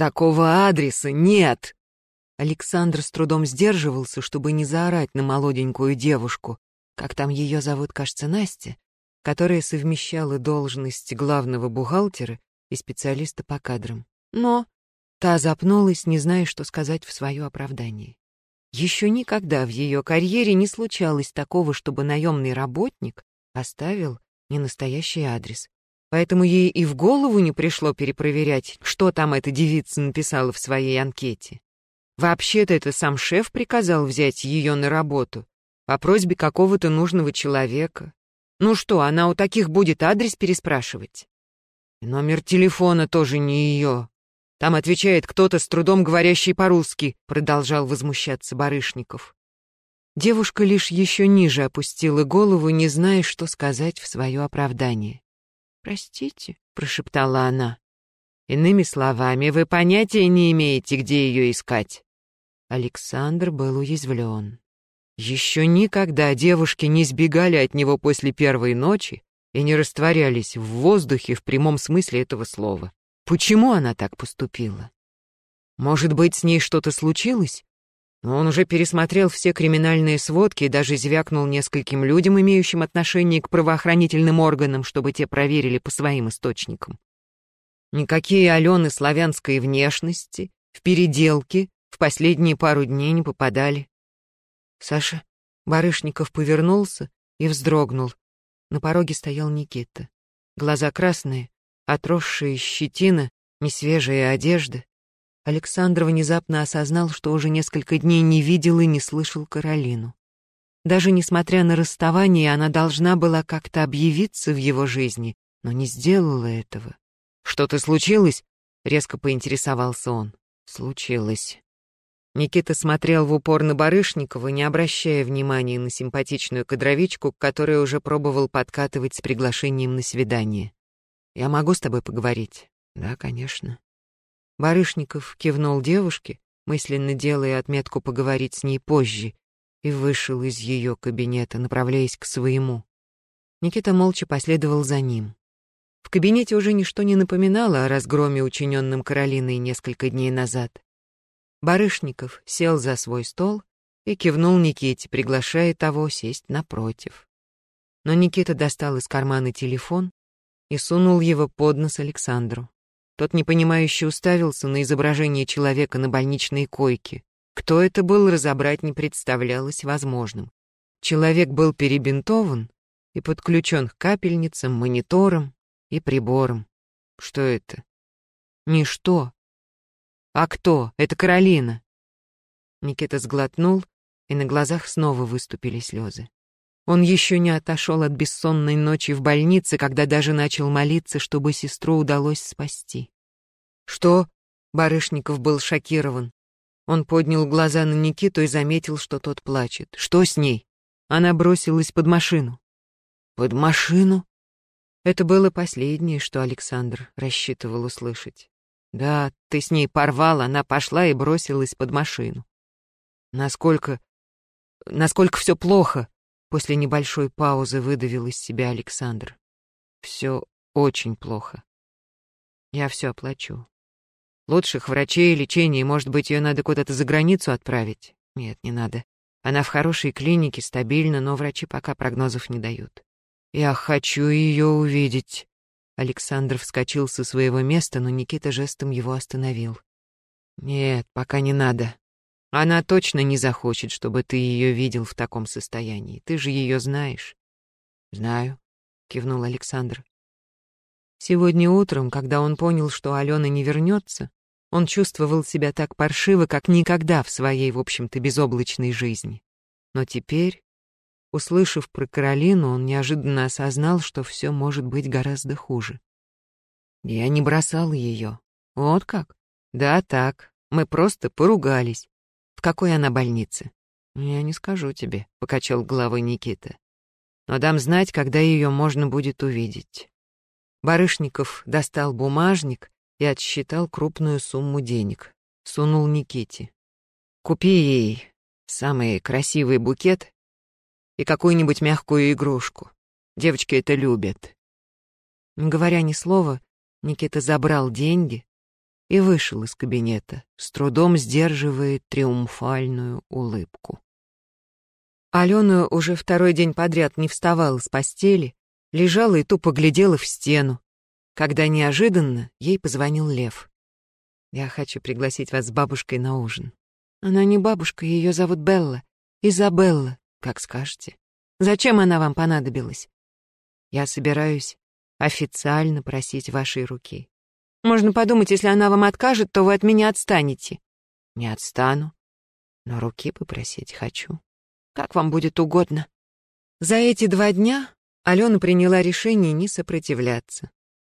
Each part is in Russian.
Такого адреса нет!» Александр с трудом сдерживался, чтобы не заорать на молоденькую девушку, как там ее зовут, кажется, Настя, которая совмещала должность главного бухгалтера и специалиста по кадрам. Но та запнулась, не зная, что сказать в свое оправдание. Еще никогда в ее карьере не случалось такого, чтобы наемный работник оставил ненастоящий адрес. Поэтому ей и в голову не пришло перепроверять, что там эта девица написала в своей анкете. Вообще-то это сам шеф приказал взять ее на работу по просьбе какого-то нужного человека. Ну что, она у таких будет адрес переспрашивать? Номер телефона тоже не ее. Там отвечает кто-то с трудом говорящий по-русски, продолжал возмущаться Барышников. Девушка лишь еще ниже опустила голову, не зная, что сказать в свое оправдание. «Простите», — прошептала она. «Иными словами, вы понятия не имеете, где ее искать». Александр был уязвлен. Еще никогда девушки не сбегали от него после первой ночи и не растворялись в воздухе в прямом смысле этого слова. Почему она так поступила? Может быть, с ней что-то случилось? Но он уже пересмотрел все криминальные сводки и даже звякнул нескольким людям, имеющим отношение к правоохранительным органам, чтобы те проверили по своим источникам. Никакие Алены славянской внешности в переделке в последние пару дней не попадали. Саша Барышников повернулся и вздрогнул. На пороге стоял Никита. Глаза красные, отросшие щетина, несвежая одежда. Александр внезапно осознал, что уже несколько дней не видел и не слышал Каролину. Даже несмотря на расставание, она должна была как-то объявиться в его жизни, но не сделала этого. «Что-то случилось?» — резко поинтересовался он. «Случилось», Никита смотрел в упор на Барышникова, не обращая внимания на симпатичную кадровичку, которая уже пробовал подкатывать с приглашением на свидание. «Я могу с тобой поговорить?» «Да, конечно». Барышников кивнул девушке, мысленно делая отметку поговорить с ней позже, и вышел из ее кабинета, направляясь к своему. Никита молча последовал за ним. В кабинете уже ничто не напоминало о разгроме, учиненном Каролиной несколько дней назад. Барышников сел за свой стол и кивнул Никите, приглашая того сесть напротив. Но Никита достал из кармана телефон и сунул его под нос Александру. Тот непонимающе уставился на изображение человека на больничной койке. Кто это был, разобрать не представлялось возможным. Человек был перебинтован и подключен к капельницам, мониторам и приборам. Что это? Ничто, «А кто? Это Каролина!» Никита сглотнул, и на глазах снова выступили слезы. Он еще не отошел от бессонной ночи в больнице, когда даже начал молиться, чтобы сестру удалось спасти. «Что?» — Барышников был шокирован. Он поднял глаза на Никиту и заметил, что тот плачет. «Что с ней?» Она бросилась под машину. «Под машину?» Это было последнее, что Александр рассчитывал услышать. Да, ты с ней порвал, она пошла и бросилась под машину. Насколько... насколько все плохо, после небольшой паузы выдавил из себя Александр. Все очень плохо. Я все оплачу. Лучших врачей, лечения, может быть, ее надо куда-то за границу отправить? Нет, не надо. Она в хорошей клинике, стабильна, но врачи пока прогнозов не дают. Я хочу ее увидеть. Александр вскочил со своего места, но Никита жестом его остановил. «Нет, пока не надо. Она точно не захочет, чтобы ты ее видел в таком состоянии. Ты же ее знаешь». «Знаю», — кивнул Александр. Сегодня утром, когда он понял, что Алена не вернется, он чувствовал себя так паршиво, как никогда в своей, в общем-то, безоблачной жизни. Но теперь Услышав про Каролину, он неожиданно осознал, что все может быть гораздо хуже. Я не бросал ее. Вот как? Да, так. Мы просто поругались. В какой она больнице? Я не скажу тебе, покачал головой Никита. Но дам знать, когда ее можно будет увидеть. Барышников достал бумажник и отсчитал крупную сумму денег. Сунул Никите. Купи ей самый красивый букет и какую-нибудь мягкую игрушку. Девочки это любят. Не говоря ни слова, Никита забрал деньги, и вышел из кабинета, с трудом сдерживая триумфальную улыбку. Алена уже второй день подряд не вставала с постели, лежала и тупо глядела в стену, когда неожиданно ей позвонил Лев. «Я хочу пригласить вас с бабушкой на ужин». «Она не бабушка, ее зовут Белла. Изабелла, как скажете. Зачем она вам понадобилась?» «Я собираюсь официально просить вашей руки. Можно подумать, если она вам откажет, то вы от меня отстанете». «Не отстану, но руки попросить хочу. Как вам будет угодно». За эти два дня Алена приняла решение не сопротивляться.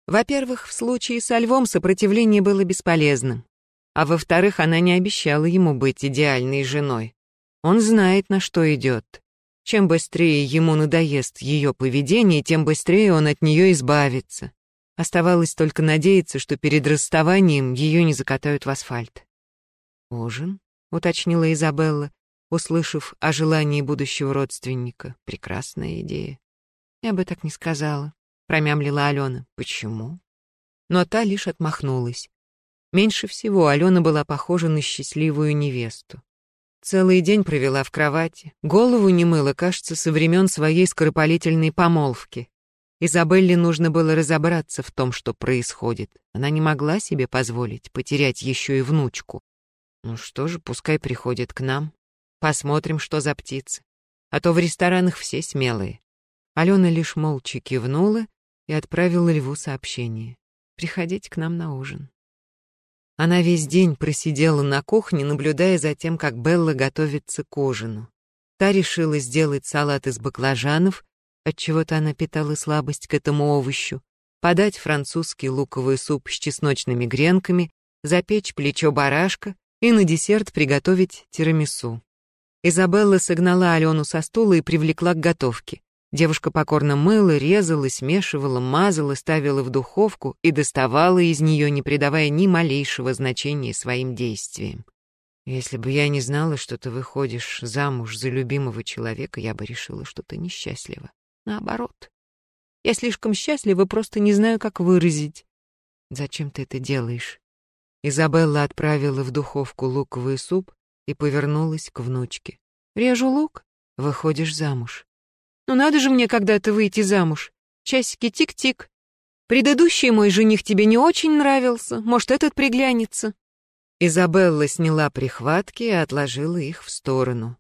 Во-первых, в случае со львом сопротивление было бесполезным. А во-вторых, она не обещала ему быть идеальной женой. Он знает, на что идет. Чем быстрее ему надоест ее поведение, тем быстрее он от нее избавится. Оставалось только надеяться, что перед расставанием ее не закатают в асфальт. «Ужин?» — уточнила Изабелла, услышав о желании будущего родственника. «Прекрасная идея». «Я бы так не сказала», — промямлила Алена. «Почему?» Но та лишь отмахнулась. Меньше всего Алена была похожа на счастливую невесту. Целый день провела в кровати, голову не мыла, кажется, со времен своей скоропалительной помолвки. Изабелле нужно было разобраться в том, что происходит. Она не могла себе позволить потерять еще и внучку. Ну что же, пускай приходит к нам. Посмотрим, что за птицы. А то в ресторанах все смелые. Алена лишь молча кивнула и отправила Льву сообщение. «Приходите к нам на ужин». Она весь день просидела на кухне, наблюдая за тем, как Белла готовится к ужину. Та решила сделать салат из баклажанов, отчего-то она питала слабость к этому овощу, подать французский луковый суп с чесночными гренками, запечь плечо барашка и на десерт приготовить тирамису. Изабелла согнала Алену со стула и привлекла к готовке. Девушка покорно мыла, резала, смешивала, мазала, ставила в духовку и доставала из нее, не придавая ни малейшего значения своим действиям. Если бы я не знала, что ты выходишь замуж за любимого человека, я бы решила, что ты несчастлива. Наоборот. Я слишком счастлива, просто не знаю, как выразить. Зачем ты это делаешь? Изабелла отправила в духовку луковый суп и повернулась к внучке. Режу лук, выходишь замуж. Ну надо же мне когда-то выйти замуж. Часики тик-тик. Предыдущий мой жених тебе не очень нравился, может, этот приглянется». Изабелла сняла прихватки и отложила их в сторону.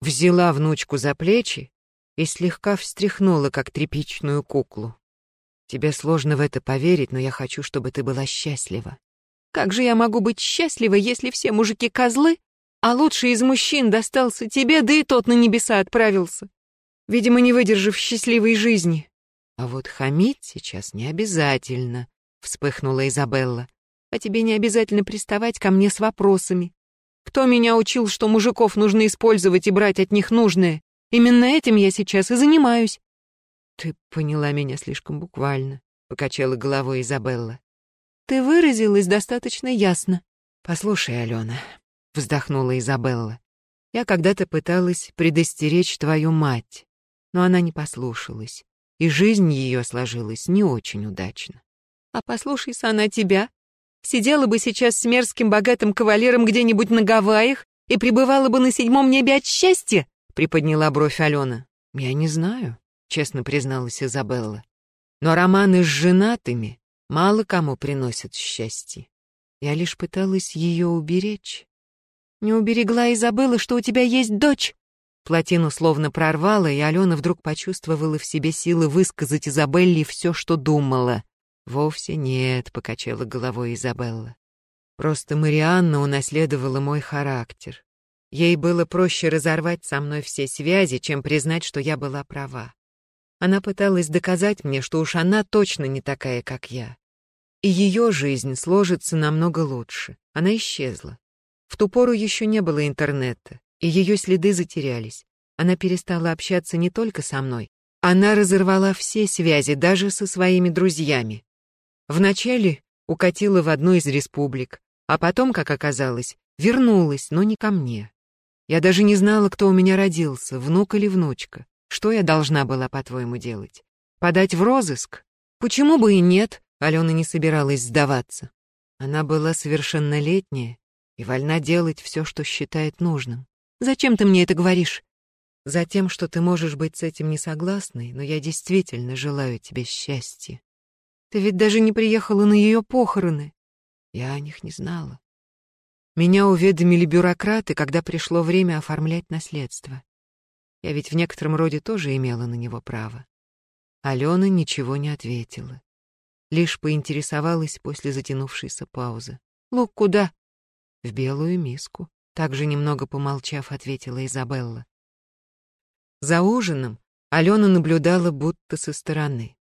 Взяла внучку за плечи и слегка встряхнула, как тряпичную куклу. «Тебе сложно в это поверить, но я хочу, чтобы ты была счастлива». «Как же я могу быть счастлива, если все мужики козлы, а лучший из мужчин достался тебе, да и тот на небеса отправился? видимо, не выдержав счастливой жизни. А вот хамить сейчас не обязательно, вспыхнула Изабелла. А тебе не обязательно приставать ко мне с вопросами. Кто меня учил, что мужиков нужно использовать и брать от них нужное? Именно этим я сейчас и занимаюсь. Ты поняла меня слишком буквально, покачала головой Изабелла. Ты выразилась достаточно ясно. Послушай, Алена, вздохнула Изабелла. Я когда-то пыталась предостеречь твою мать но она не послушалась, и жизнь ее сложилась не очень удачно. А послушайся она тебя, сидела бы сейчас с мерзким богатым кавалером где-нибудь на Гавайях и пребывала бы на седьмом небе от счастья, приподняла бровь Алена. Я не знаю, честно призналась Изабелла. Но романы с женатыми мало кому приносят счастье. Я лишь пыталась ее уберечь. Не уберегла и забыла, что у тебя есть дочь, Плотину словно прорвало, и Алена вдруг почувствовала в себе силы высказать Изабелле все, что думала. «Вовсе нет», — покачала головой Изабелла. «Просто Марианна унаследовала мой характер. Ей было проще разорвать со мной все связи, чем признать, что я была права. Она пыталась доказать мне, что уж она точно не такая, как я. И ее жизнь сложится намного лучше. Она исчезла. В ту пору еще не было интернета и ее следы затерялись. Она перестала общаться не только со мной, она разорвала все связи даже со своими друзьями. Вначале укатила в одну из республик, а потом, как оказалось, вернулась, но не ко мне. Я даже не знала, кто у меня родился, внук или внучка. Что я должна была, по-твоему, делать? Подать в розыск? Почему бы и нет? Алена не собиралась сдаваться. Она была совершеннолетняя и вольна делать все, что считает нужным. Зачем ты мне это говоришь? Затем, что ты можешь быть с этим не согласной, но я действительно желаю тебе счастья. Ты ведь даже не приехала на ее похороны. Я о них не знала. Меня уведомили бюрократы, когда пришло время оформлять наследство. Я ведь в некотором роде тоже имела на него право. Алена ничего не ответила. Лишь поинтересовалась после затянувшейся паузы. «Лук куда?» «В белую миску», — также немного помолчав, ответила Изабелла. За ужином Алена наблюдала будто со стороны.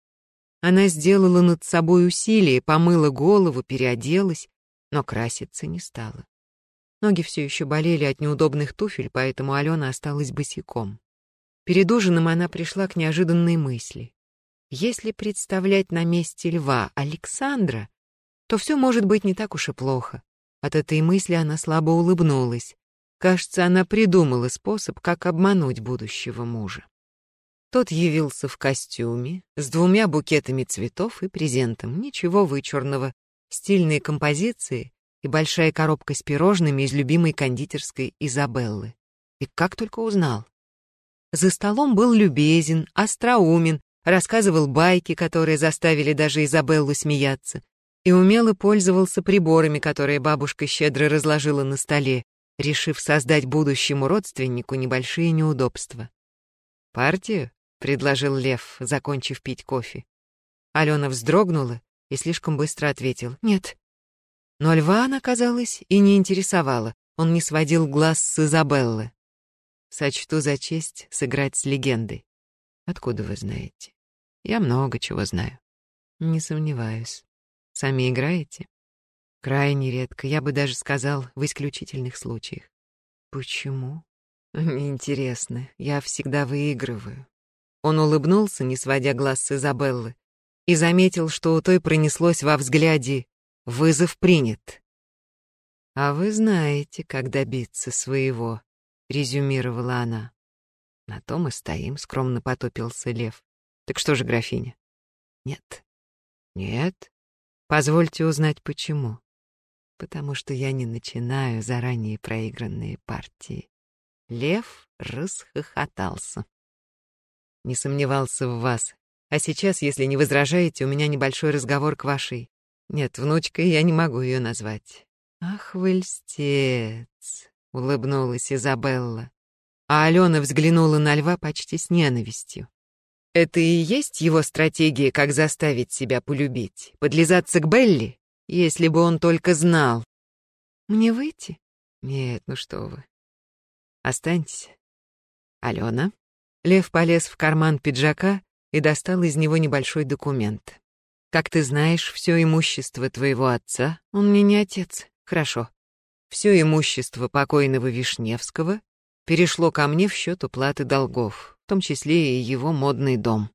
Она сделала над собой усилие, помыла голову, переоделась, но краситься не стала. Ноги все еще болели от неудобных туфель, поэтому Алена осталась босиком. Перед ужином она пришла к неожиданной мысли. Если представлять на месте льва Александра, то все может быть не так уж и плохо. От этой мысли она слабо улыбнулась. Кажется, она придумала способ, как обмануть будущего мужа. Тот явился в костюме, с двумя букетами цветов и презентом. Ничего вычурного. Стильные композиции и большая коробка с пирожными из любимой кондитерской Изабеллы. И как только узнал. За столом был любезен, остроумен, рассказывал байки, которые заставили даже Изабеллу смеяться, и умело пользовался приборами, которые бабушка щедро разложила на столе, решив создать будущему родственнику небольшие неудобства. «Партию?» — предложил Лев, закончив пить кофе. Алена вздрогнула и слишком быстро ответил «Нет». Но льва она, казалось, и не интересовала. Он не сводил глаз с Изабеллы. Сочту за честь сыграть с легендой. Откуда вы знаете? Я много чего знаю. Не сомневаюсь. Сами играете? Крайне редко, я бы даже сказал, в исключительных случаях. Почему? Неинтересно. Я всегда выигрываю. Он улыбнулся, не сводя глаз с Изабеллы, и заметил, что у той пронеслось во взгляде Вызов принят. А вы знаете, как добиться своего, резюмировала она. На том и стоим, скромно потопился Лев. Так что же, графиня? Нет. Нет. Позвольте узнать почему. Потому что я не начинаю заранее проигранные партии. Лев расхохотался. Не сомневался в вас. А сейчас, если не возражаете, у меня небольшой разговор к вашей нет, внучкой я не могу ее назвать. Ах, вы льстец, улыбнулась Изабелла. А Алена взглянула на льва почти с ненавистью. Это и есть его стратегия, как заставить себя полюбить? Подлизаться к Белли? Если бы он только знал. Мне выйти? Нет, ну что вы. Останьтесь. Алена. Лев полез в карман пиджака и достал из него небольшой документ. Как ты знаешь, все имущество твоего отца, он мне не отец, хорошо. Все имущество покойного Вишневского перешло ко мне в счет уплаты долгов, в том числе и его модный дом.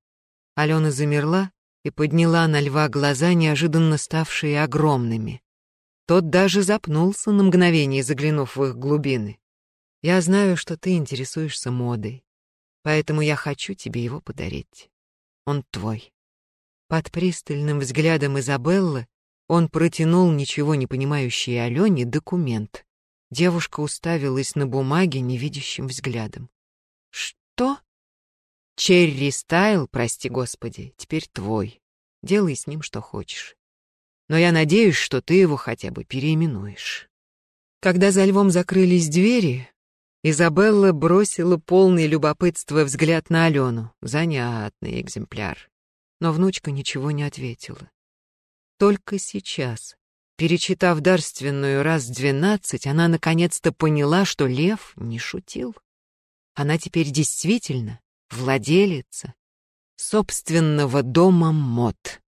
Алена замерла и подняла на льва глаза, неожиданно ставшие огромными. Тот даже запнулся на мгновение, заглянув в их глубины. «Я знаю, что ты интересуешься модой, поэтому я хочу тебе его подарить. Он твой». Под пристальным взглядом Изабеллы он протянул ничего не понимающей Алене документ. Девушка уставилась на бумаге невидящим взглядом. «Что?» «Черри Стайл, прости господи, теперь твой. Делай с ним что хочешь. Но я надеюсь, что ты его хотя бы переименуешь». Когда за львом закрылись двери, Изабелла бросила полный любопытства взгляд на Алену. Занятный экземпляр но внучка ничего не ответила. Только сейчас, перечитав дарственную раз двенадцать, она наконец-то поняла, что лев не шутил. Она теперь действительно владелица собственного дома мод.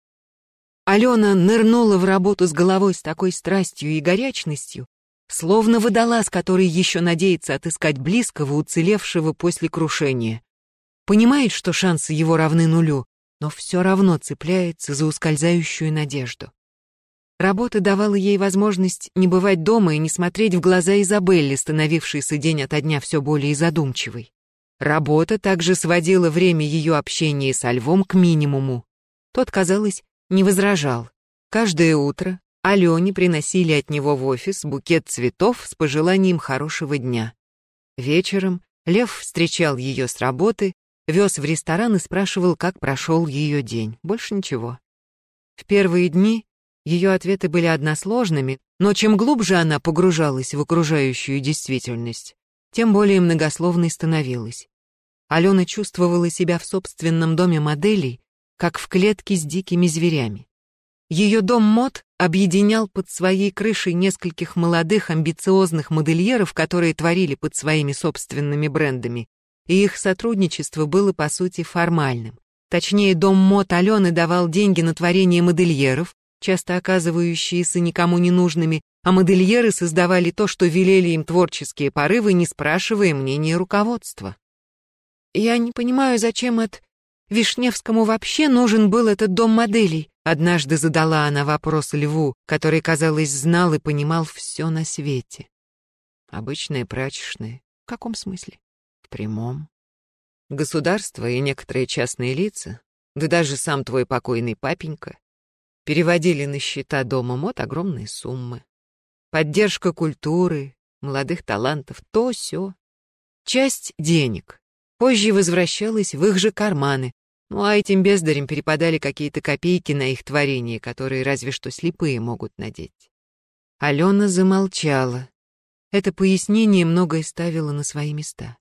Алена нырнула в работу с головой с такой страстью и горячностью, словно водолаз, который еще надеется отыскать близкого, уцелевшего после крушения. Понимает, что шансы его равны нулю, но все равно цепляется за ускользающую надежду. Работа давала ей возможность не бывать дома и не смотреть в глаза Изабелле, становившейся день ото дня все более задумчивой. Работа также сводила время ее общения со львом к минимуму. Тот, казалось, не возражал. Каждое утро Алене приносили от него в офис букет цветов с пожеланием хорошего дня. Вечером Лев встречал ее с работы, вез в ресторан и спрашивал, как прошел ее день. Больше ничего. В первые дни ее ответы были односложными, но чем глубже она погружалась в окружающую действительность, тем более многословной становилась. Алена чувствовала себя в собственном доме моделей, как в клетке с дикими зверями. Ее дом мод объединял под своей крышей нескольких молодых амбициозных модельеров, которые творили под своими собственными брендами, и их сотрудничество было по сути формальным. Точнее, дом мод Алены давал деньги на творение модельеров, часто оказывающиеся никому не нужными, а модельеры создавали то, что велели им творческие порывы, не спрашивая мнения руководства. «Я не понимаю, зачем от Вишневскому вообще нужен был этот дом моделей?» Однажды задала она вопрос Льву, который, казалось, знал и понимал все на свете. Обычные прачечные. В каком смысле? Прямом. Государство и некоторые частные лица, да даже сам твой покойный папенька, переводили на счета дома мод огромные суммы. Поддержка культуры, молодых талантов, то все. Часть денег позже возвращалась в их же карманы, ну а этим бездарям перепадали какие-то копейки на их творение, которые разве что слепые могут надеть. Алена замолчала. Это пояснение многое ставило на свои места.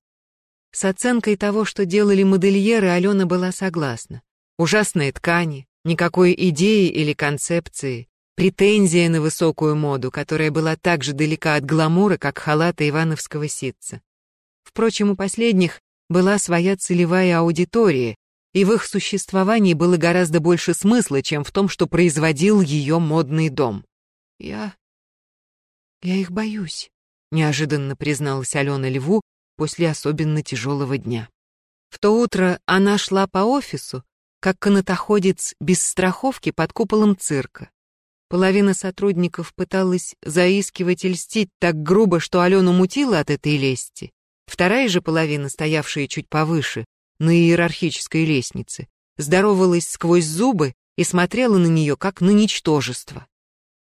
С оценкой того, что делали модельеры, Алена была согласна. Ужасные ткани, никакой идеи или концепции, претензия на высокую моду, которая была так же далека от гламура, как халата ивановского ситца. Впрочем, у последних была своя целевая аудитория, и в их существовании было гораздо больше смысла, чем в том, что производил ее модный дом. «Я... я их боюсь», — неожиданно призналась Алена Льву после особенно тяжелого дня. В то утро она шла по офису, как канатоходец без страховки под куполом цирка. Половина сотрудников пыталась заискивать и льстить так грубо, что Алену мутила от этой лести. Вторая же половина, стоявшая чуть повыше, на иерархической лестнице, здоровалась сквозь зубы и смотрела на нее как на ничтожество.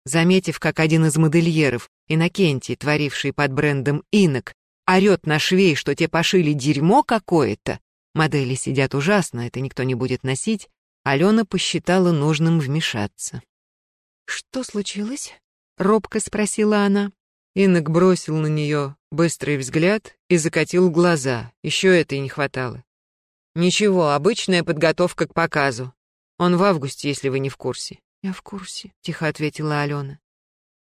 Заметив, как один из модельеров, Иннокентий, творивший под брендом «Инок», орет на швей, что те пошили дерьмо какое-то, модели сидят ужасно, это никто не будет носить, Алена посчитала нужным вмешаться. «Что случилось?» — робко спросила она. Инок бросил на нее быстрый взгляд и закатил глаза, еще это и не хватало. «Ничего, обычная подготовка к показу. Он в августе, если вы не в курсе». «Я в курсе», — тихо ответила Алена.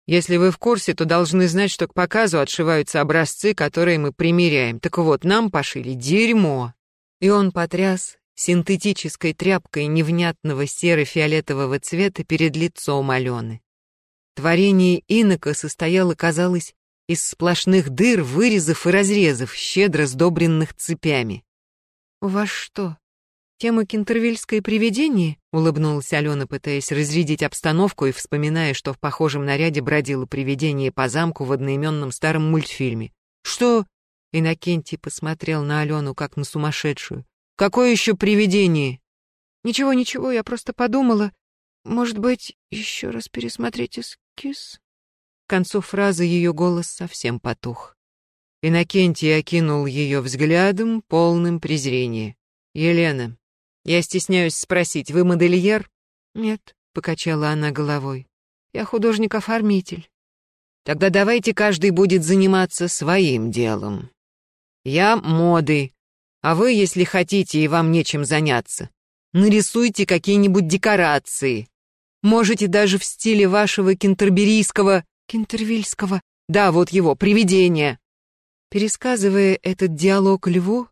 «Если вы в курсе, то должны знать, что к показу отшиваются образцы, которые мы примеряем. Так вот, нам пошили дерьмо». И он потряс синтетической тряпкой невнятного серо-фиолетового цвета перед лицом Алены. Творение инока состояло, казалось, из сплошных дыр, вырезов и разрезов, щедро сдобренных цепями. «У вас что, тема кентервильское привидение?» — улыбнулась Алена, пытаясь разрядить обстановку и вспоминая, что в похожем наряде бродило привидение по замку в одноименном старом мультфильме. «Что?» — Иннокентий посмотрел на Алену, как на сумасшедшую. «Какое еще привидение?» «Ничего, ничего, я просто подумала. Может быть, еще раз пересмотреть эскиз?» К концу фразы ее голос совсем потух. Иннокентий окинул ее взглядом, полным презрения. «Елена, я стесняюсь спросить, вы модельер?» «Нет», — покачала она головой. «Я художник-оформитель». «Тогда давайте каждый будет заниматься своим делом. Я моды, а вы, если хотите и вам нечем заняться, нарисуйте какие-нибудь декорации. Можете даже в стиле вашего кентерберийского... Кентервильского... Да, вот его, привидения. Пересказывая этот диалог Льву,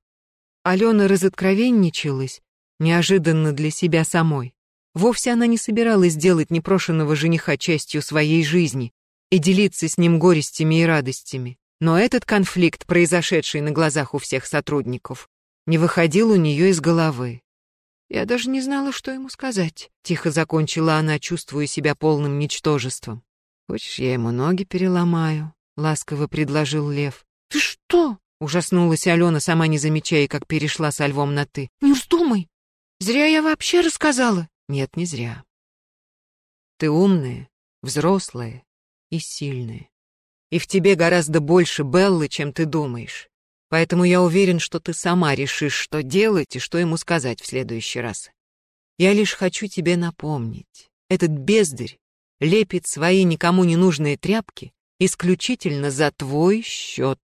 Алена разоткровенничалась, неожиданно для себя самой. Вовсе она не собиралась делать непрошенного жениха частью своей жизни и делиться с ним горестями и радостями. Но этот конфликт, произошедший на глазах у всех сотрудников, не выходил у нее из головы. «Я даже не знала, что ему сказать», — тихо закончила она, чувствуя себя полным ничтожеством. «Хочешь, я ему ноги переломаю?» — ласково предложил Лев. «Ты что?» — ужаснулась Алена, сама не замечая, как перешла со львом на «ты». «Не вздумай! Зря я вообще рассказала!» «Нет, не зря. Ты умная взрослая и сильная. И в тебе гораздо больше Беллы, чем ты думаешь. Поэтому я уверен, что ты сама решишь, что делать и что ему сказать в следующий раз. Я лишь хочу тебе напомнить. Этот бездарь лепит свои никому не нужные тряпки исключительно за твой счет.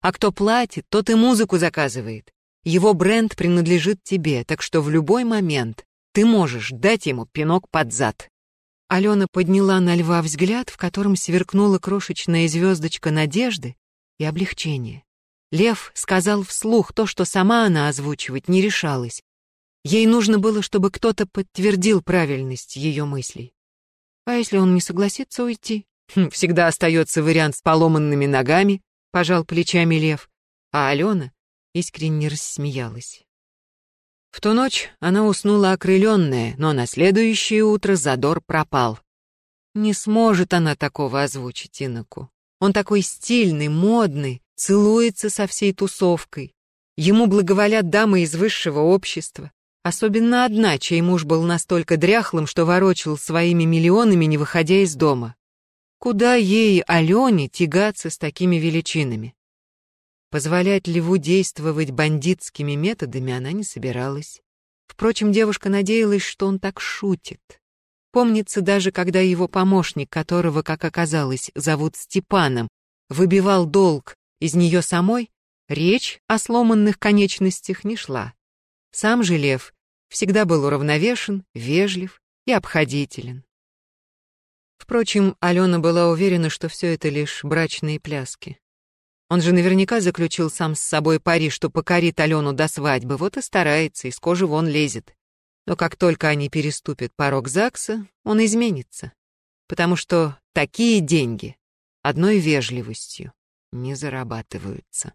А кто платит, тот и музыку заказывает. Его бренд принадлежит тебе, так что в любой момент ты можешь дать ему пинок под зад. Алена подняла на льва взгляд, в котором сверкнула крошечная звездочка надежды и облегчения. Лев сказал вслух то, что сама она озвучивать не решалась. Ей нужно было, чтобы кто-то подтвердил правильность ее мыслей. А если он не согласится уйти? Хм, всегда остается вариант с поломанными ногами, пожал плечами Лев, а Алена искренне рассмеялась. В ту ночь она уснула окрыленная, но на следующее утро задор пропал. Не сможет она такого озвучить Иноку. Он такой стильный, модный, целуется со всей тусовкой. Ему благоволят дамы из высшего общества. Особенно одна, чей муж был настолько дряхлым, что ворочил своими миллионами, не выходя из дома. Куда ей, Алене, тягаться с такими величинами? Позволять Леву действовать бандитскими методами она не собиралась. Впрочем, девушка надеялась, что он так шутит. Помнится даже, когда его помощник, которого, как оказалось, зовут Степаном, выбивал долг из нее самой, речь о сломанных конечностях не шла. Сам же Лев всегда был уравновешен, вежлив и обходителен. Впрочем, Алена была уверена, что все это лишь брачные пляски. Он же наверняка заключил сам с собой пари, что покорит Алену до свадьбы, вот и старается, из кожи вон лезет. Но как только они переступят порог ЗАГСа, он изменится. Потому что такие деньги одной вежливостью не зарабатываются.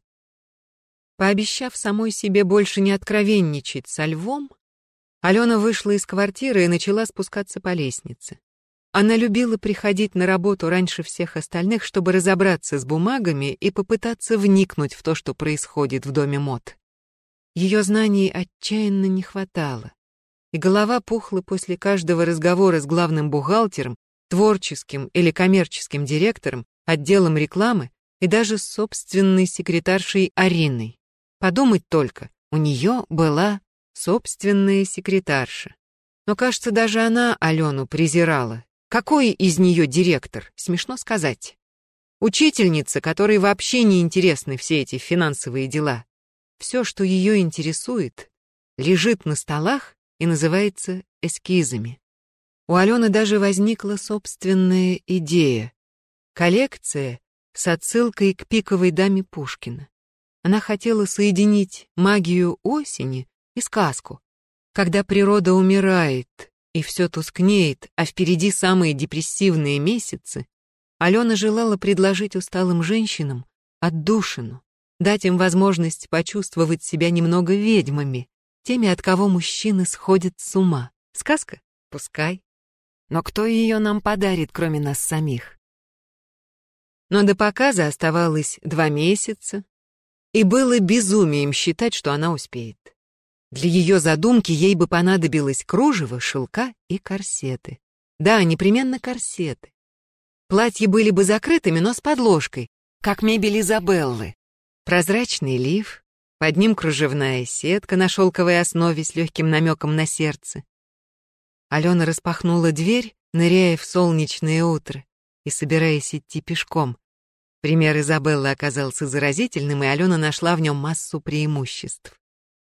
Пообещав самой себе больше не откровенничать со львом, Алена вышла из квартиры и начала спускаться по лестнице. Она любила приходить на работу раньше всех остальных, чтобы разобраться с бумагами и попытаться вникнуть в то, что происходит в доме мод. Ее знаний отчаянно не хватало, и голова пухла после каждого разговора с главным бухгалтером, творческим или коммерческим директором, отделом рекламы и даже с собственной секретаршей Ариной. Подумать только, у нее была собственная секретарша. Но, кажется, даже она Алену презирала какой из нее директор? Смешно сказать. Учительница, которой вообще не интересны все эти финансовые дела. Все, что ее интересует, лежит на столах и называется эскизами. У Алены даже возникла собственная идея. Коллекция с отсылкой к пиковой даме Пушкина. Она хотела соединить магию осени и сказку. Когда природа умирает, и все тускнеет, а впереди самые депрессивные месяцы, Алена желала предложить усталым женщинам отдушину, дать им возможность почувствовать себя немного ведьмами, теми, от кого мужчины сходят с ума. Сказка? Пускай. Но кто ее нам подарит, кроме нас самих? Но до показа оставалось два месяца, и было безумием считать, что она успеет. Для ее задумки ей бы понадобилось кружево, шелка и корсеты. Да, непременно корсеты. Платья были бы закрытыми, но с подложкой, как мебель Изабеллы. Прозрачный лиф, под ним кружевная сетка на шелковой основе с легким намеком на сердце. Алена распахнула дверь, ныряя в солнечное утро и собираясь идти пешком. Пример Изабеллы оказался заразительным, и Алена нашла в нем массу преимуществ.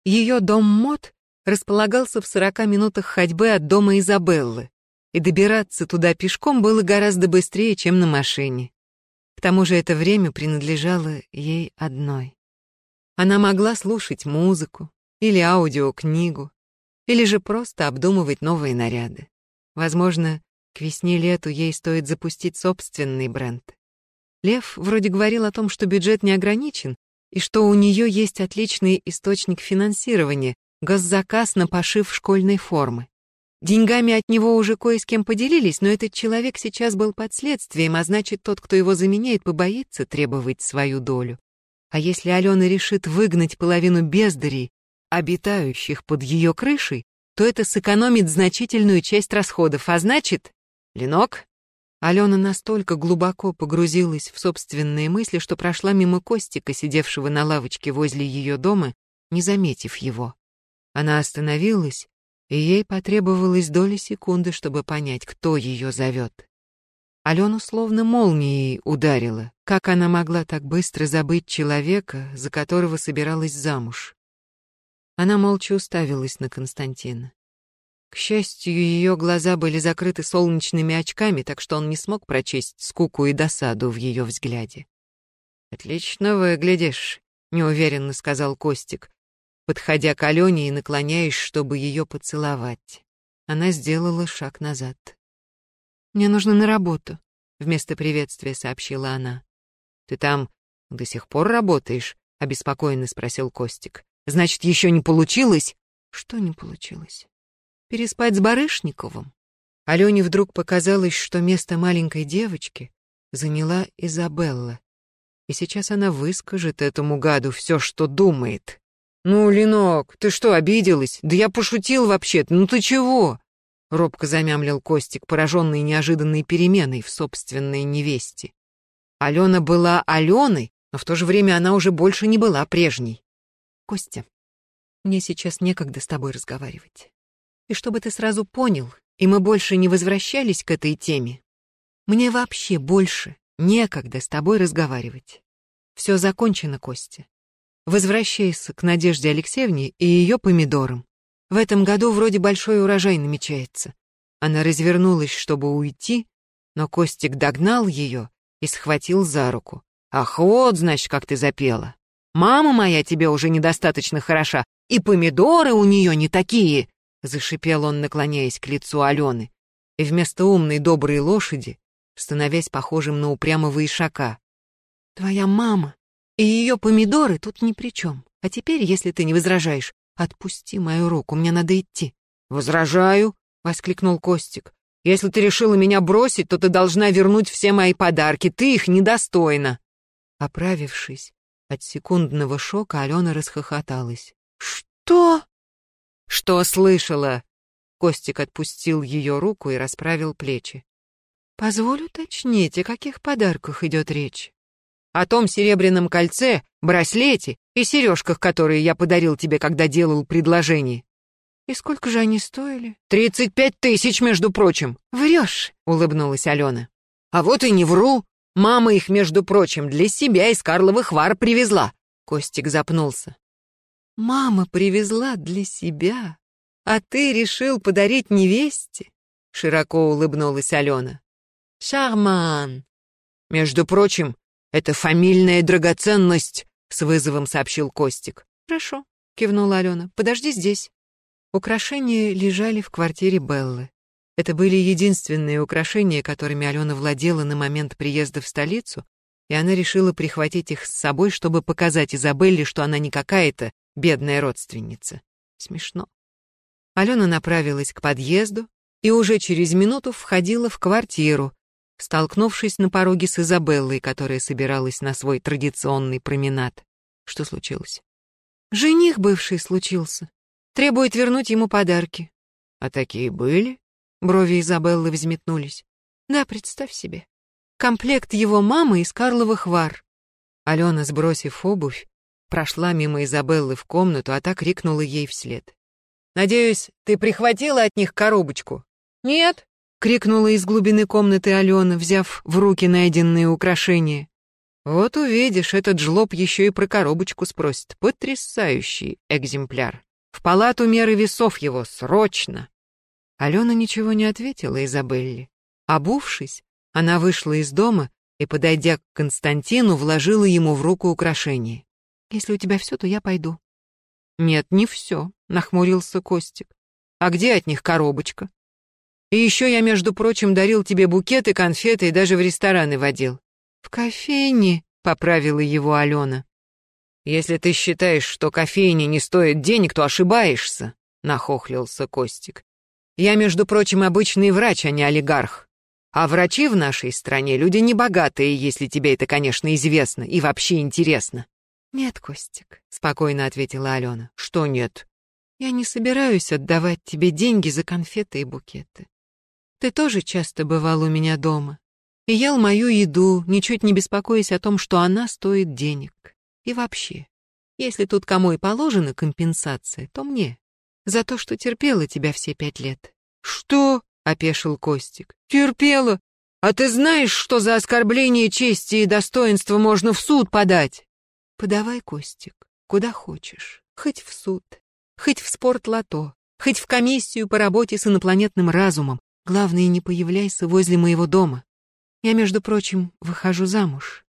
Ее дом мод располагался в 40 минутах ходьбы от дома Изабеллы, и добираться туда пешком было гораздо быстрее, чем на машине. К тому же это время принадлежало ей одной. Она могла слушать музыку или аудиокнигу, или же просто обдумывать новые наряды. Возможно, к весне-лету ей стоит запустить собственный бренд. Лев вроде говорил о том, что бюджет не ограничен, и что у нее есть отличный источник финансирования, госзаказ на пошив школьной формы. Деньгами от него уже кое с кем поделились, но этот человек сейчас был под следствием, а значит, тот, кто его заменяет, побоится требовать свою долю. А если Алена решит выгнать половину бездарей, обитающих под ее крышей, то это сэкономит значительную часть расходов, а значит... Ленок, Алена настолько глубоко погрузилась в собственные мысли, что прошла мимо Костика, сидевшего на лавочке возле ее дома, не заметив его. Она остановилась, и ей потребовалось доли секунды, чтобы понять, кто ее зовет. Алену словно молнией ударило. Как она могла так быстро забыть человека, за которого собиралась замуж? Она молча уставилась на Константина. К счастью, ее глаза были закрыты солнечными очками, так что он не смог прочесть скуку и досаду в ее взгляде. «Отлично выглядишь», — неуверенно сказал Костик, подходя к Алене и наклоняясь, чтобы ее поцеловать. Она сделала шаг назад. «Мне нужно на работу», — вместо приветствия сообщила она. «Ты там до сих пор работаешь?» — обеспокоенно спросил Костик. «Значит, еще не получилось?» «Что не получилось?» «Переспать с Барышниковым?» Алене вдруг показалось, что место маленькой девочки заняла Изабелла. И сейчас она выскажет этому гаду все, что думает. «Ну, Ленок, ты что, обиделась? Да я пошутил вообще-то, ну ты чего?» Робко замямлил Костик, пораженный неожиданной переменой в собственной невесте. Алена была Аленой, но в то же время она уже больше не была прежней. «Костя, мне сейчас некогда с тобой разговаривать. И чтобы ты сразу понял, и мы больше не возвращались к этой теме, мне вообще больше некогда с тобой разговаривать. Все закончено, Костя. Возвращайся к Надежде Алексеевне и ее помидорам. В этом году вроде большой урожай намечается. Она развернулась, чтобы уйти, но Костик догнал ее и схватил за руку. «Ах, вот, значит, как ты запела. Мама моя тебе уже недостаточно хороша, и помидоры у нее не такие!» Зашипел он, наклоняясь к лицу Алены, и вместо умной доброй лошади, становясь похожим на упрямого ишака. «Твоя мама и ее помидоры тут ни при чем. А теперь, если ты не возражаешь, отпусти мою руку, мне надо идти. Возражаю, воскликнул Костик. Если ты решила меня бросить, то ты должна вернуть все мои подарки. Ты их недостойна. Оправившись от секундного шока, Алена расхохоталась. Что? Что слышала? Костик отпустил ее руку и расправил плечи. Позволь уточнить, о каких подарках идет речь? о том серебряном кольце, браслете и сережках, которые я подарил тебе, когда делал предложение. И сколько же они стоили? Тридцать пять тысяч, между прочим. Врешь, улыбнулась Алена. А вот и не вру. Мама их, между прочим, для себя из Карловых Вар привезла. Костик запнулся. Мама привезла для себя, а ты решил подарить невесте? Широко улыбнулась Алена. Шарман. Между прочим, это фамильная драгоценность, с вызовом сообщил Костик. Хорошо, кивнула Алена. Подожди здесь. Украшения лежали в квартире Беллы. Это были единственные украшения, которыми Алена владела на момент приезда в столицу, и она решила прихватить их с собой, чтобы показать Изабелле, что она не какая-то бедная родственница. Смешно. Алена направилась к подъезду и уже через минуту входила в квартиру, столкнувшись на пороге с Изабеллой, которая собиралась на свой традиционный променад. Что случилось? Жених бывший случился. Требует вернуть ему подарки. А такие были? Брови Изабеллы взметнулись. Да, представь себе. Комплект его мамы из Карловых Вар. Алена, сбросив обувь, прошла мимо Изабеллы в комнату, а так крикнула ей вслед. «Надеюсь, ты прихватила от них коробочку?» «Нет», — крикнула из глубины комнаты Алена, взяв в руки найденные украшения. «Вот увидишь, этот жлоб еще и про коробочку спросит. Потрясающий экземпляр. В палату меры весов его, срочно!» Алена ничего не ответила Изабелле. Обувшись, она вышла из дома и, подойдя к Константину, вложила ему в руку украшение. «Если у тебя все, то я пойду». «Нет, не все», — нахмурился Костик. «А где от них коробочка?» И еще я, между прочим, дарил тебе букеты, конфеты и даже в рестораны водил. В кофейне, поправила его Алена. Если ты считаешь, что кофейня не стоит денег, то ошибаешься, нахохлился Костик. Я, между прочим, обычный врач, а не олигарх. А врачи в нашей стране люди небогатые, если тебе это, конечно, известно и вообще интересно. Нет, Костик, спокойно ответила Алена. Что нет? Я не собираюсь отдавать тебе деньги за конфеты и букеты. Ты тоже часто бывал у меня дома, и ел мою еду, ничуть не беспокоясь о том, что она стоит денег. И вообще, если тут кому и положена компенсация, то мне. За то, что терпела тебя все пять лет. «Что?» — опешил Костик. «Терпела? А ты знаешь, что за оскорбление чести и достоинства можно в суд подать?» «Подавай, Костик, куда хочешь. Хоть в суд, хоть в спортлото, хоть в комиссию по работе с инопланетным разумом. Главное, не появляйся возле моего дома. Я, между прочим, выхожу замуж,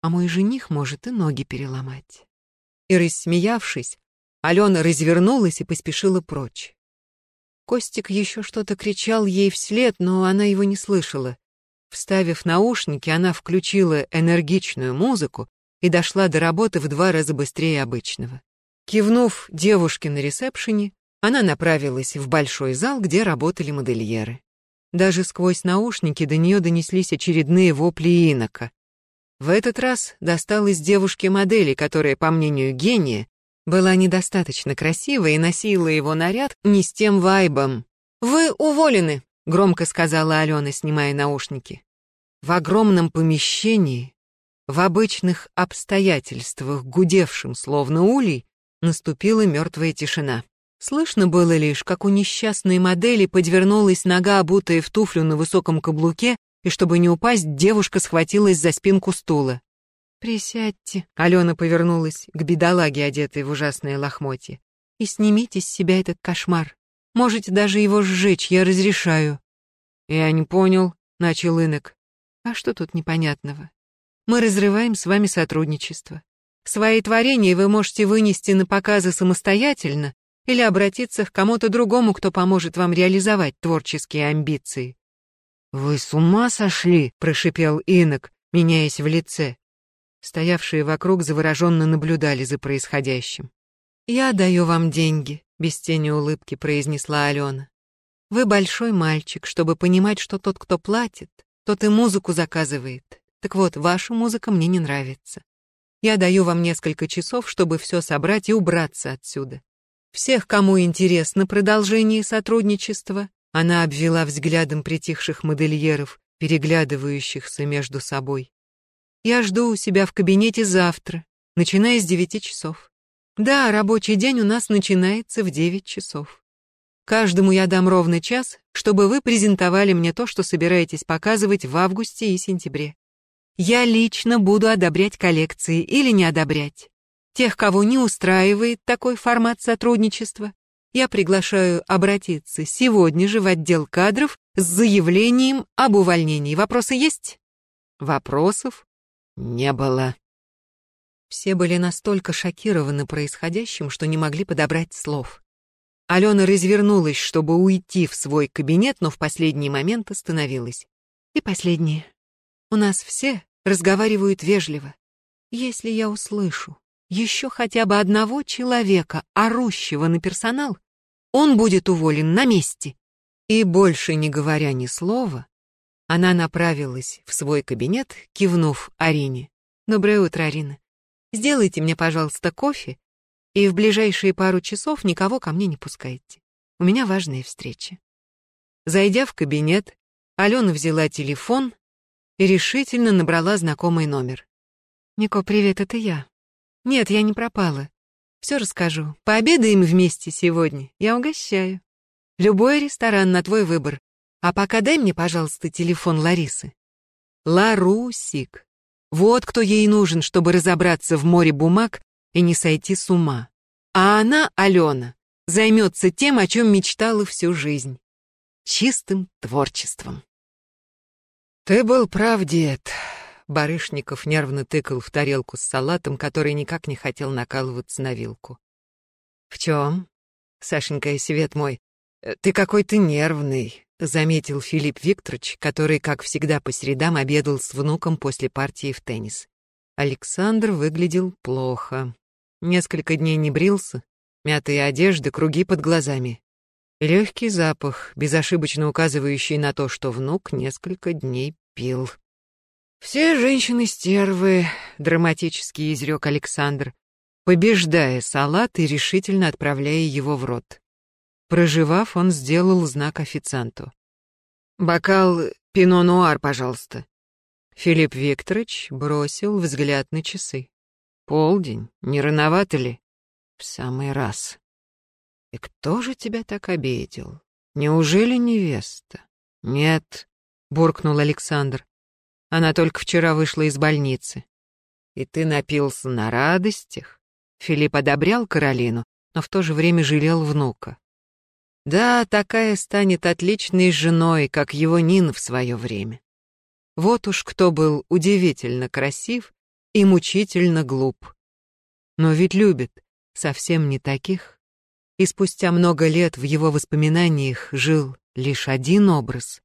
а мой жених может и ноги переломать». И, рассмеявшись, Алена развернулась и поспешила прочь. Костик еще что-то кричал ей вслед, но она его не слышала. Вставив наушники, она включила энергичную музыку и дошла до работы в два раза быстрее обычного. Кивнув девушке на ресепшене, она направилась в большой зал, где работали модельеры. Даже сквозь наушники до нее донеслись очередные вопли инока. В этот раз досталось девушке модели, которая, по мнению гения, была недостаточно красива и носила его наряд не с тем вайбом. «Вы уволены», — громко сказала Алена, снимая наушники. В огромном помещении, в обычных обстоятельствах, гудевшем словно улей, наступила мертвая тишина. Слышно было лишь, как у несчастной модели подвернулась нога, обутая в туфлю на высоком каблуке, и чтобы не упасть, девушка схватилась за спинку стула. «Присядьте», — Алена повернулась к бедолаге, одетой в ужасное лохмотье, «и снимите с себя этот кошмар. Можете даже его сжечь, я разрешаю». «Я не понял», — начал инок. «А что тут непонятного? Мы разрываем с вами сотрудничество. Свои творения вы можете вынести на показы самостоятельно или обратиться к кому-то другому, кто поможет вам реализовать творческие амбиции». «Вы с ума сошли?» — прошипел инок, меняясь в лице. Стоявшие вокруг завороженно наблюдали за происходящим. «Я даю вам деньги», — без тени улыбки произнесла Алена. «Вы большой мальчик, чтобы понимать, что тот, кто платит, тот и музыку заказывает. Так вот, ваша музыка мне не нравится. Я даю вам несколько часов, чтобы все собрать и убраться отсюда. Всех, кому интересно продолжение сотрудничества, она обвела взглядом притихших модельеров, переглядывающихся между собой. Я жду у себя в кабинете завтра, начиная с девяти часов. Да, рабочий день у нас начинается в девять часов. Каждому я дам ровно час, чтобы вы презентовали мне то, что собираетесь показывать в августе и сентябре. Я лично буду одобрять коллекции или не одобрять. Тех, кого не устраивает такой формат сотрудничества, я приглашаю обратиться сегодня же в отдел кадров с заявлением об увольнении. Вопросы есть? Вопросов не было. Все были настолько шокированы происходящим, что не могли подобрать слов. Алена развернулась, чтобы уйти в свой кабинет, но в последний момент остановилась. И последнее. У нас все разговаривают вежливо. Если я услышу еще хотя бы одного человека, орущего на персонал, он будет уволен на месте. И больше не говоря ни слова, она направилась в свой кабинет, кивнув Арине. «Доброе утро, Арина. Сделайте мне, пожалуйста, кофе, и в ближайшие пару часов никого ко мне не пускайте. У меня важная встреча». Зайдя в кабинет, Алена взяла телефон и решительно набрала знакомый номер. «Нико, привет, это я. Нет, я не пропала. Все расскажу. Пообедаем вместе сегодня. Я угощаю. Любой ресторан на твой выбор. А пока дай мне, пожалуйста, телефон Ларисы. Ларусик. Вот кто ей нужен, чтобы разобраться в море бумаг и не сойти с ума. А она, Алена, займется тем, о чем мечтала всю жизнь. Чистым творчеством. Ты был прав, дед. Барышников нервно тыкал в тарелку с салатом, который никак не хотел накалываться на вилку. В чем? Сашенька, свет мой, э, ты какой-то нервный заметил Филипп Викторович, который, как всегда, по средам обедал с внуком после партии в теннис. Александр выглядел плохо. Несколько дней не брился, мятые одежды, круги под глазами. Легкий запах, безошибочно указывающий на то, что внук несколько дней пил. «Все женщины стервы», — драматически изрек Александр, побеждая салат и решительно отправляя его в рот. Проживав, он сделал знак официанту. «Бокал пино-нуар, пожалуйста». Филипп Викторович бросил взгляд на часы. Полдень, не рановато ли? В самый раз. И кто же тебя так обидел? Неужели невеста? Нет, буркнул Александр. Она только вчера вышла из больницы. И ты напился на радостях? Филипп одобрял Каролину, но в то же время жалел внука. Да, такая станет отличной женой, как его Нина в свое время. Вот уж кто был удивительно красив и мучительно глуп. Но ведь любит совсем не таких. И спустя много лет в его воспоминаниях жил лишь один образ.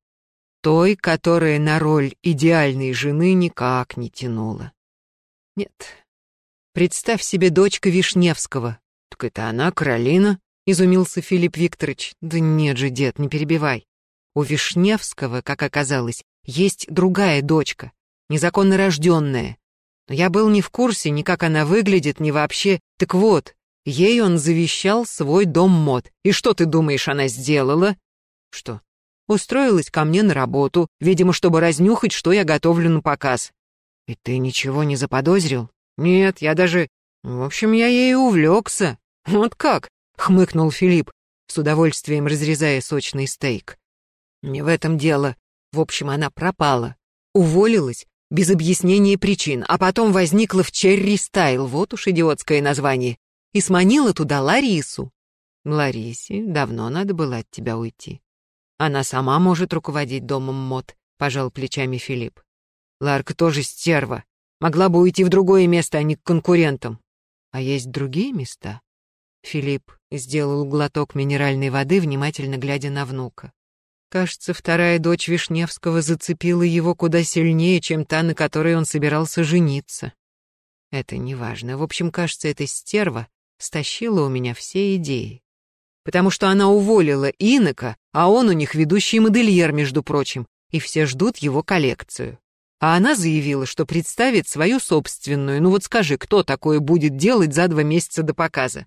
Той, которая на роль идеальной жены никак не тянула. Нет. Представь себе дочка Вишневского. Так это она, Каролина? Изумился Филипп Викторович. Да нет же, дед, не перебивай. У Вишневского, как оказалось, есть другая дочка, незаконно рожденная. Но я был не в курсе ни как она выглядит, ни вообще. Так вот, ей он завещал свой дом мод. И что ты думаешь, она сделала? Что? Устроилась ко мне на работу, видимо, чтобы разнюхать, что я готовлю на показ. И ты ничего не заподозрил? Нет, я даже... В общем, я ей увлекся. Вот как? Хмыкнул Филипп, с удовольствием разрезая сочный стейк. Не в этом дело. В общем, она пропала. Уволилась без объяснения причин, а потом возникла в Черри Стайл, вот уж идиотское название, и сманила туда Ларису. Ларисе давно надо было от тебя уйти. Она сама может руководить домом мод, пожал плечами Филипп. Ларка тоже стерва. Могла бы уйти в другое место, а не к конкурентам. А есть другие места? Филипп сделал глоток минеральной воды, внимательно глядя на внука. Кажется, вторая дочь Вишневского зацепила его куда сильнее, чем та, на которой он собирался жениться. Это неважно. В общем, кажется, эта стерва стащила у меня все идеи. Потому что она уволила инока, а он у них ведущий модельер, между прочим, и все ждут его коллекцию. А она заявила, что представит свою собственную. Ну вот скажи, кто такое будет делать за два месяца до показа?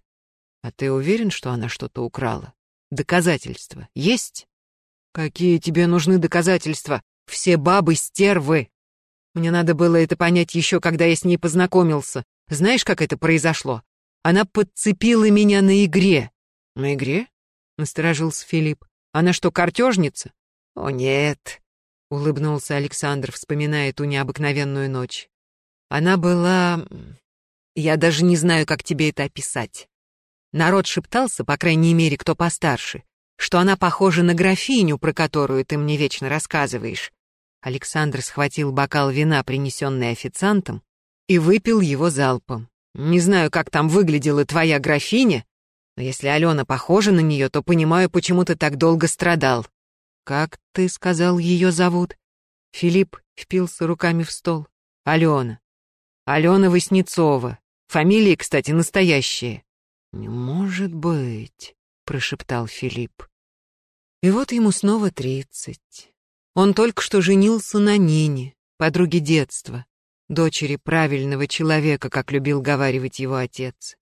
А ты уверен, что она что-то украла? Доказательства есть? Какие тебе нужны доказательства? Все бабы стервы. Мне надо было это понять еще, когда я с ней познакомился. Знаешь, как это произошло? Она подцепила меня на игре. На игре? Насторожился Филипп. Она что, картежница? О, нет. Улыбнулся Александр, вспоминая ту необыкновенную ночь. Она была... Я даже не знаю, как тебе это описать. Народ шептался, по крайней мере, кто постарше, что она похожа на графиню, про которую ты мне вечно рассказываешь. Александр схватил бокал вина, принесенный официантом, и выпил его залпом. Не знаю, как там выглядела твоя графиня, но если Алена похожа на нее, то понимаю, почему ты так долго страдал. Как ты сказал, ее зовут? Филипп впился руками в стол. Алена. Алена Васнецова. Фамилия, кстати, настоящая. Не может быть прошептал Филипп. И вот ему снова тридцать. Он только что женился на Нине, подруге детства, дочери правильного человека, как любил говаривать его отец.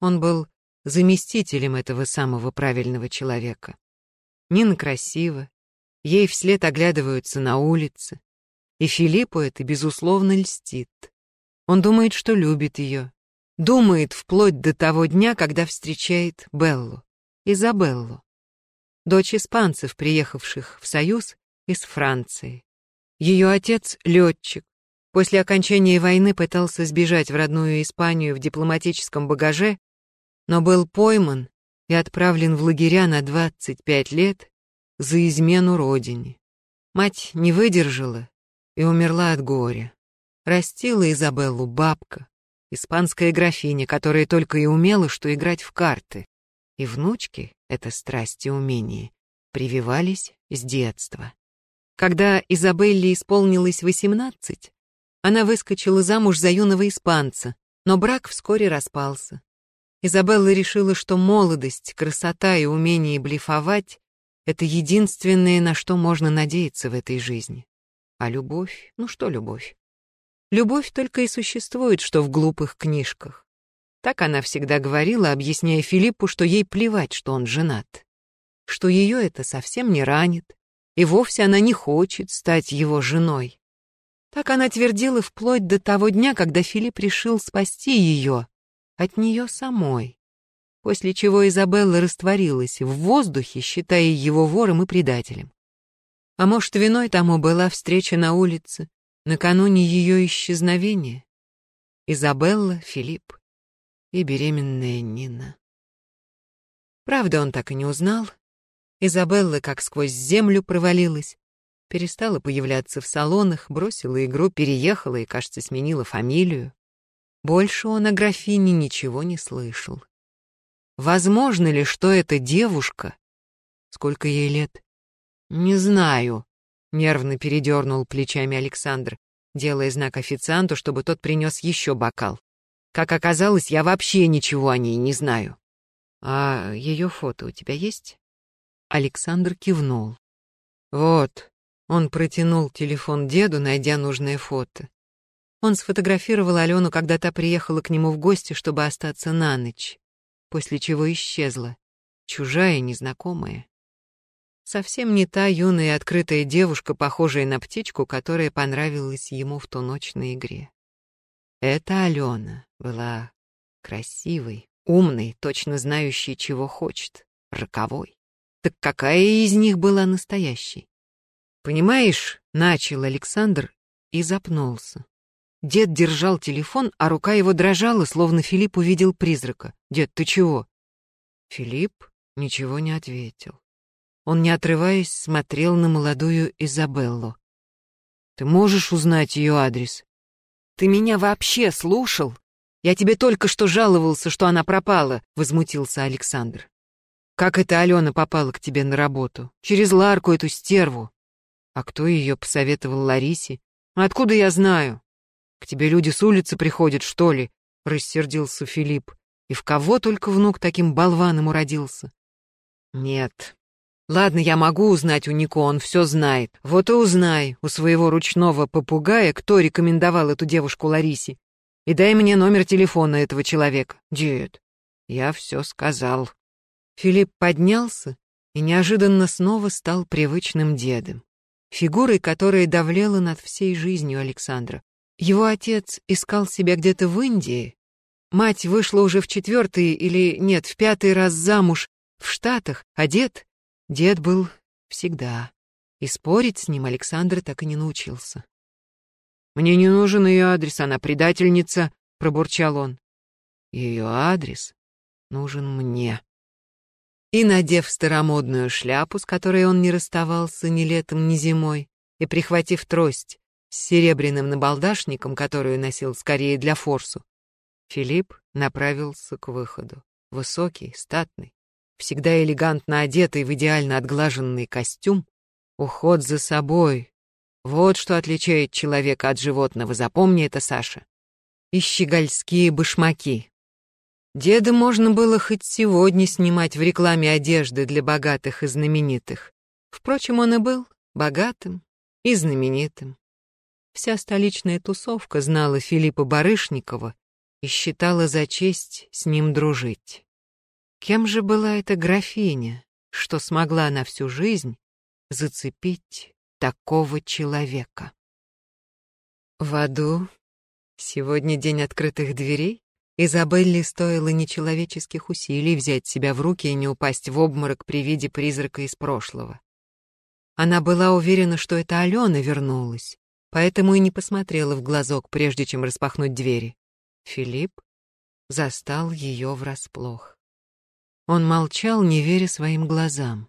Он был заместителем этого самого правильного человека. Нина красива, ей вслед оглядываются на улице, и Филиппу это, безусловно, льстит. Он думает, что любит ее, думает вплоть до того дня, когда встречает Беллу. Изабеллу, дочь испанцев, приехавших в Союз из Франции. Ее отец — летчик. После окончания войны пытался сбежать в родную Испанию в дипломатическом багаже, но был пойман и отправлен в лагеря на 25 лет за измену родине. Мать не выдержала и умерла от горя. Растила Изабеллу бабка, испанская графиня, которая только и умела, что играть в карты. И внучки, это страсть и умение, прививались с детства. Когда Изабелле исполнилось восемнадцать, она выскочила замуж за юного испанца, но брак вскоре распался. Изабелла решила, что молодость, красота и умение блефовать — это единственное, на что можно надеяться в этой жизни. А любовь? Ну что любовь? Любовь только и существует, что в глупых книжках. Так она всегда говорила, объясняя Филиппу, что ей плевать, что он женат. Что ее это совсем не ранит, и вовсе она не хочет стать его женой. Так она твердила вплоть до того дня, когда Филипп решил спасти ее от нее самой. После чего Изабелла растворилась в воздухе, считая его вором и предателем. А может, виной тому была встреча на улице, накануне ее исчезновения? Изабелла, Филипп и беременная Нина. Правда, он так и не узнал. Изабелла как сквозь землю провалилась, перестала появляться в салонах, бросила игру, переехала и, кажется, сменила фамилию. Больше он о графине ничего не слышал. Возможно ли, что эта девушка... Сколько ей лет? Не знаю, нервно передернул плечами Александр, делая знак официанту, чтобы тот принес еще бокал. Как оказалось, я вообще ничего о ней не знаю. А ее фото у тебя есть? Александр кивнул. Вот, он протянул телефон деду, найдя нужное фото. Он сфотографировал Алену, когда та приехала к нему в гости, чтобы остаться на ночь, после чего исчезла, чужая, незнакомая. Совсем не та юная и открытая девушка, похожая на птичку, которая понравилась ему в ту ночь на игре. Эта Алена была красивой, умной, точно знающей, чего хочет, роковой. Так какая из них была настоящей? «Понимаешь», — начал Александр и запнулся. Дед держал телефон, а рука его дрожала, словно Филипп увидел призрака. «Дед, ты чего?» Филипп ничего не ответил. Он, не отрываясь, смотрел на молодую Изабеллу. «Ты можешь узнать ее адрес?» «Ты меня вообще слушал? Я тебе только что жаловался, что она пропала», — возмутился Александр. «Как это Алена попала к тебе на работу? Через Ларку эту стерву?» А кто ее посоветовал Ларисе? Откуда я знаю? К тебе люди с улицы приходят, что ли? Рассердился Филипп. И в кого только внук таким болваном уродился? Нет. Ладно, я могу узнать у Нико, он все знает. Вот и узнай у своего ручного попугая, кто рекомендовал эту девушку Ларисе. И дай мне номер телефона этого человека. Дед, я все сказал. Филипп поднялся и неожиданно снова стал привычным дедом фигурой, которая давлела над всей жизнью Александра. Его отец искал себя где-то в Индии, мать вышла уже в четвертый или, нет, в пятый раз замуж в Штатах, а дед... Дед был всегда. И спорить с ним Александр так и не научился. «Мне не нужен ее адрес, она предательница», — пробурчал он. «Ее адрес нужен мне», и, надев старомодную шляпу, с которой он не расставался ни летом, ни зимой, и прихватив трость с серебряным набалдашником, которую носил скорее для форсу, Филипп направился к выходу. Высокий, статный, всегда элегантно одетый в идеально отглаженный костюм, уход за собой. Вот что отличает человека от животного, запомни это, Саша. И щегольские башмаки, Деда можно было хоть сегодня снимать в рекламе одежды для богатых и знаменитых. Впрочем, он и был богатым и знаменитым. Вся столичная тусовка знала Филиппа Барышникова и считала за честь с ним дружить. Кем же была эта графиня, что смогла на всю жизнь зацепить такого человека? В аду сегодня день открытых дверей? Изабелле стоило нечеловеческих усилий взять себя в руки и не упасть в обморок при виде призрака из прошлого. Она была уверена, что это Алена вернулась, поэтому и не посмотрела в глазок, прежде чем распахнуть двери. Филипп застал ее врасплох. Он молчал, не веря своим глазам.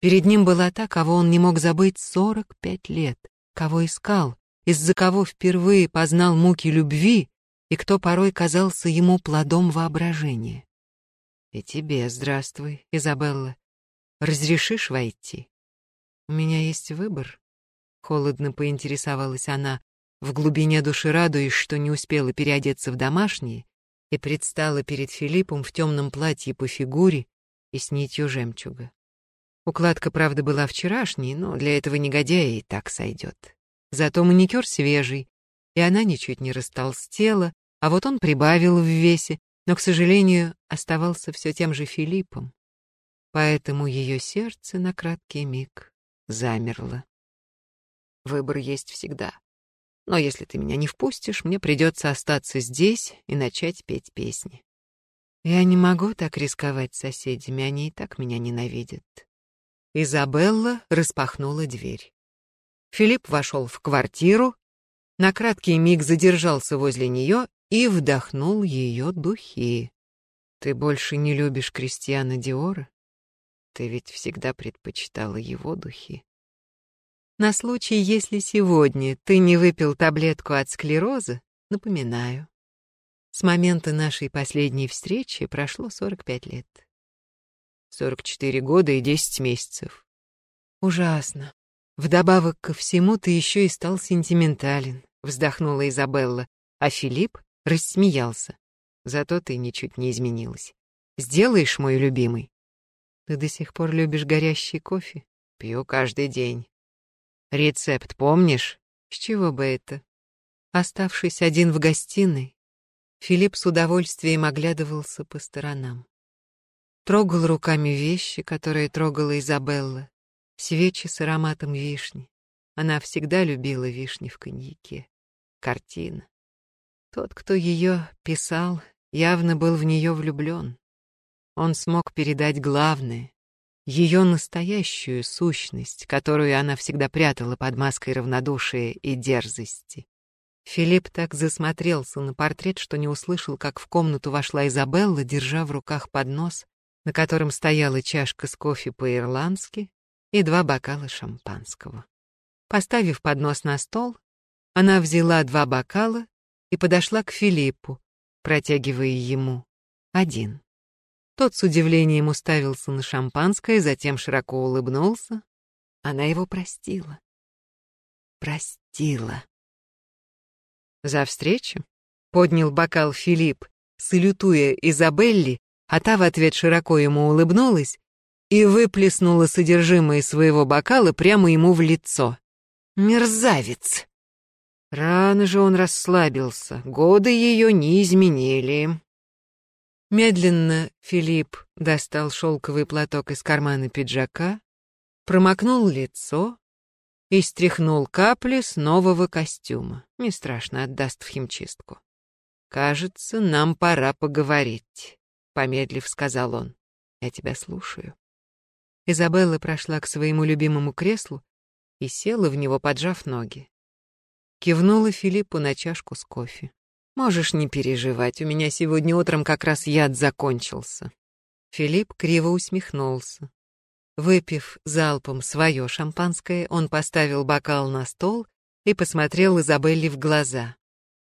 Перед ним была та, кого он не мог забыть сорок пять лет, кого искал, из-за кого впервые познал муки любви и кто порой казался ему плодом воображения. И тебе здравствуй, Изабелла. Разрешишь войти? У меня есть выбор. Холодно поинтересовалась она, в глубине души радуясь, что не успела переодеться в домашнее, и предстала перед Филиппом в темном платье по фигуре и с нитью жемчуга. Укладка, правда, была вчерашней, но для этого негодяя и так сойдет. Зато маникюр свежий, и она ничуть не растолстела, а вот он прибавил в весе, но, к сожалению, оставался все тем же Филиппом. Поэтому ее сердце на краткий миг замерло. Выбор есть всегда. Но если ты меня не впустишь, мне придется остаться здесь и начать петь песни. Я не могу так рисковать с соседями, они и так меня ненавидят. Изабелла распахнула дверь. Филипп вошел в квартиру, на краткий миг задержался возле нее и вдохнул ее духи. Ты больше не любишь Кристиана Диора? Ты ведь всегда предпочитала его духи. На случай, если сегодня ты не выпил таблетку от склероза, напоминаю. С момента нашей последней встречи прошло 45 лет. 44 года и 10 месяцев. Ужасно. Вдобавок ко всему ты еще и стал сентиментален, вздохнула Изабелла, а Филипп рассмеялся. Зато ты ничуть не изменилась. Сделаешь, мой любимый? Ты до сих пор любишь горящий кофе? Пью каждый день. Рецепт помнишь? С чего бы это? Оставшись один в гостиной, Филипп с удовольствием оглядывался по сторонам. Трогал руками вещи, которые трогала Изабелла, свечи с ароматом вишни. Она всегда любила вишни в коньяке. Картина. Тот, кто ее писал, явно был в нее влюблен. Он смог передать главное, ее настоящую сущность, которую она всегда прятала под маской равнодушия и дерзости. Филипп так засмотрелся на портрет, что не услышал, как в комнату вошла Изабелла, держа в руках поднос, на котором стояла чашка с кофе по-ирландски и два бокала шампанского. Поставив поднос на стол, она взяла два бокала и подошла к Филиппу, протягивая ему один. Тот с удивлением уставился на шампанское, затем широко улыбнулся. Она его простила. Простила. За встречу поднял бокал Филипп, салютуя Изабелли, а та в ответ широко ему улыбнулась и выплеснула содержимое своего бокала прямо ему в лицо. Мерзавец! Рано же он расслабился, годы ее не изменили. Медленно Филипп достал шелковый платок из кармана пиджака, промокнул лицо и стряхнул капли с нового костюма. Не страшно, отдаст в химчистку. «Кажется, нам пора поговорить», — помедлив сказал он. «Я тебя слушаю». Изабелла прошла к своему любимому креслу и села в него, поджав ноги. Кивнула Филиппу на чашку с кофе. Можешь не переживать, у меня сегодня утром как раз яд закончился. Филипп криво усмехнулся. Выпив залпом свое шампанское, он поставил бокал на стол и посмотрел Изабелле в глаза.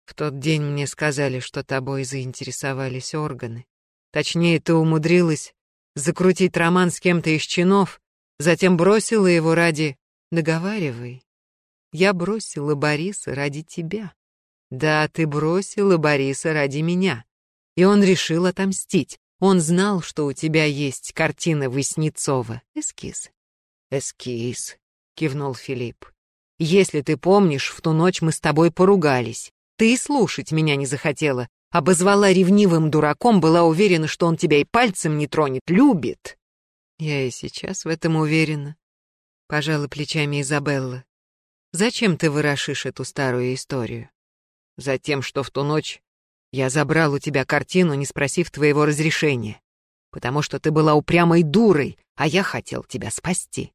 В тот день мне сказали, что тобой заинтересовались органы. Точнее, ты умудрилась закрутить роман с кем-то из чинов, затем бросила его ради... Договаривай. Я бросила Бориса ради тебя. Да, ты бросила Бориса ради меня. И он решил отомстить. Он знал, что у тебя есть картина Васнецова. Эскиз. Эскиз, кивнул Филипп. Если ты помнишь, в ту ночь мы с тобой поругались. Ты и слушать меня не захотела. Обозвала ревнивым дураком, была уверена, что он тебя и пальцем не тронет, любит. Я и сейчас в этом уверена. Пожала плечами Изабелла. Зачем ты ворошишь эту старую историю? Затем, что в ту ночь я забрал у тебя картину, не спросив твоего разрешения, потому что ты была упрямой дурой, а я хотел тебя спасти.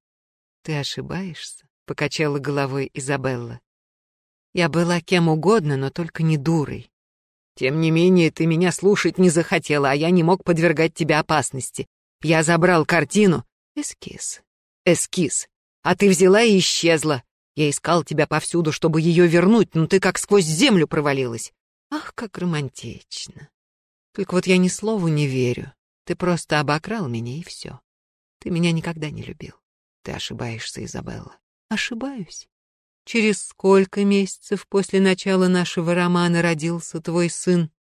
Ты ошибаешься, покачала головой Изабелла. Я была кем угодно, но только не дурой. Тем не менее, ты меня слушать не захотела, а я не мог подвергать тебя опасности. Я забрал картину. Эскиз. Эскиз. А ты взяла и исчезла. Я искал тебя повсюду, чтобы ее вернуть, но ты как сквозь землю провалилась. Ах, как романтично. Только вот я ни слову не верю. Ты просто обокрал меня, и все. Ты меня никогда не любил. Ты ошибаешься, Изабелла. Ошибаюсь. Через сколько месяцев после начала нашего романа родился твой сын?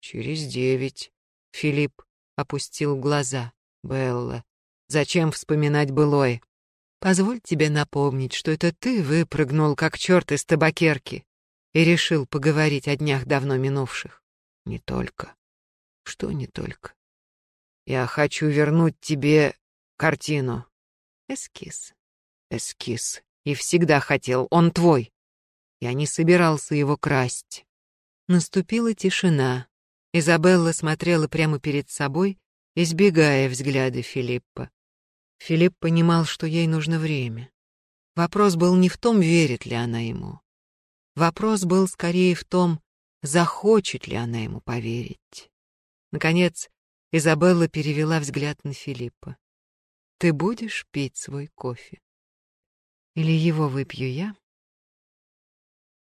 Через девять. Филипп опустил глаза. Белла, зачем вспоминать былое? Позволь тебе напомнить, что это ты выпрыгнул как черт из табакерки и решил поговорить о днях давно минувших. Не только. Что не только? Я хочу вернуть тебе картину. Эскиз. Эскиз. И всегда хотел. Он твой. Я не собирался его красть. Наступила тишина. Изабелла смотрела прямо перед собой, избегая взгляда Филиппа. Филипп понимал, что ей нужно время. Вопрос был не в том, верит ли она ему. Вопрос был скорее в том, захочет ли она ему поверить. Наконец, Изабелла перевела взгляд на Филиппа. «Ты будешь пить свой кофе? Или его выпью я?»